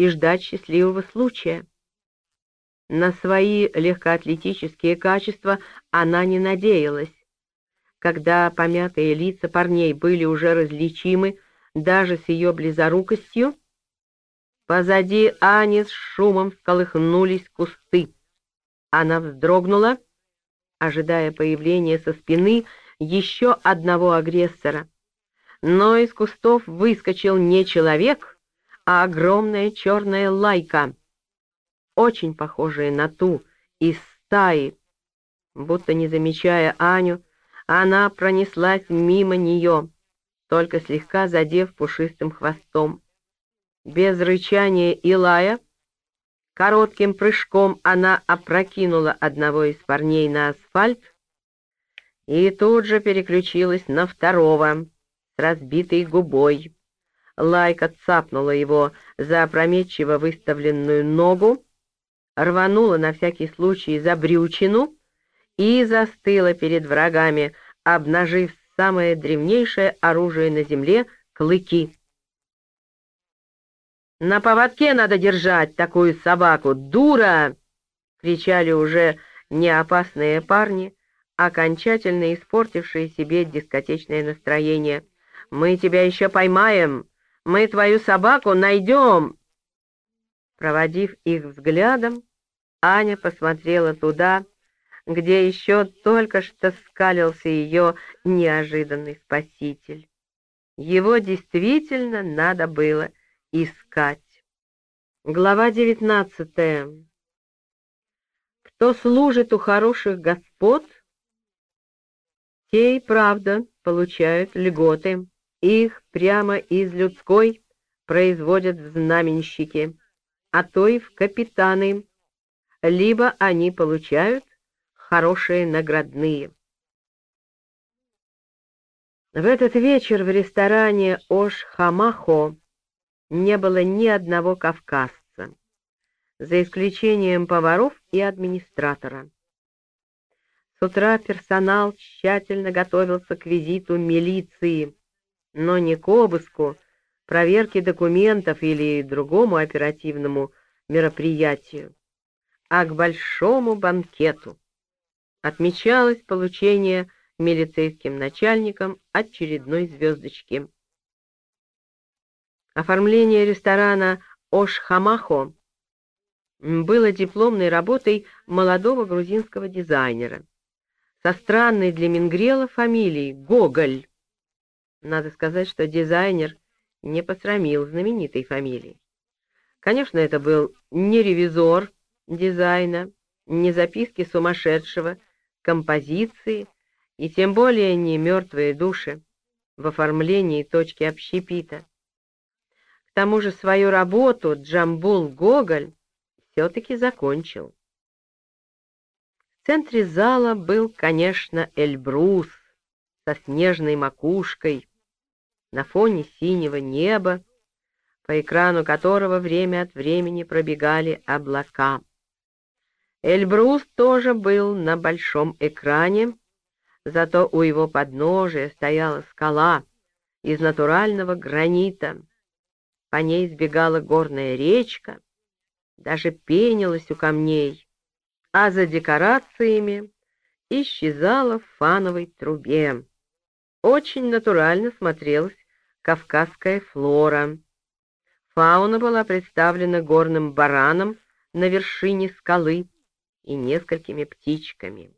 и ждать счастливого случая. На свои легкоатлетические качества она не надеялась. Когда помятые лица парней были уже различимы даже с ее близорукостью, позади Ани с шумом всколыхнулись кусты. Она вздрогнула, ожидая появления со спины еще одного агрессора. Но из кустов выскочил не человек, а огромная черная лайка, очень похожая на ту из стаи. Будто не замечая Аню, она пронеслась мимо нее, только слегка задев пушистым хвостом. Без рычания и лая коротким прыжком она опрокинула одного из парней на асфальт и тут же переключилась на второго с разбитой губой. Лайка цапнула его за опрометчиво выставленную ногу, рванула на всякий случай за брючину и застыла перед врагами, обнажив самое древнейшее оружие на земле — клыки. «На поводке надо держать такую собаку, дура!» — кричали уже неопасные парни, окончательно испортившие себе дискотечное настроение. «Мы тебя еще поймаем! Мы твою собаку найдем!» Проводив их взглядом, Аня посмотрела туда, где еще только что скалился ее неожиданный спаситель. Его действительно надо было искать. Глава девятнадцатая. Кто служит у хороших господ, те и правда получают льготы. Их прямо из людской производят в знаменщики, а то и в капитаны, либо они получают хорошие наградные. В этот вечер в ресторане Ош-Хамахо не было ни одного кавказца, за исключением поваров и администратора. С утра персонал тщательно готовился к визиту милиции, но не к обыску, проверке документов или другому оперативному мероприятию, а к большому банкету. Отмечалось получение милицейским начальником очередной звездочки. Оформление ресторана Ошхамахо было дипломной работой молодого грузинского дизайнера со странной для Мингрела фамилией Гоголь. Надо сказать, что дизайнер не посрамил знаменитой фамилии. Конечно, это был не ревизор дизайна, не записки сумасшедшего, композиции и тем более не мертвые души в оформлении точки общепита. К тому же свою работу Джамбул Гоголь все-таки закончил. В центре зала был, конечно, Эльбрус со снежной макушкой, на фоне синего неба, по экрану которого время от времени пробегали облака. Эльбрус тоже был на большом экране, зато у его подножия стояла скала из натурального гранита. По ней сбегала горная речка, даже пенилась у камней, а за декорациями исчезала в фановой трубе. Очень натурально смотрелась кавказская флора. Фауна была представлена горным бараном на вершине скалы и несколькими птичками.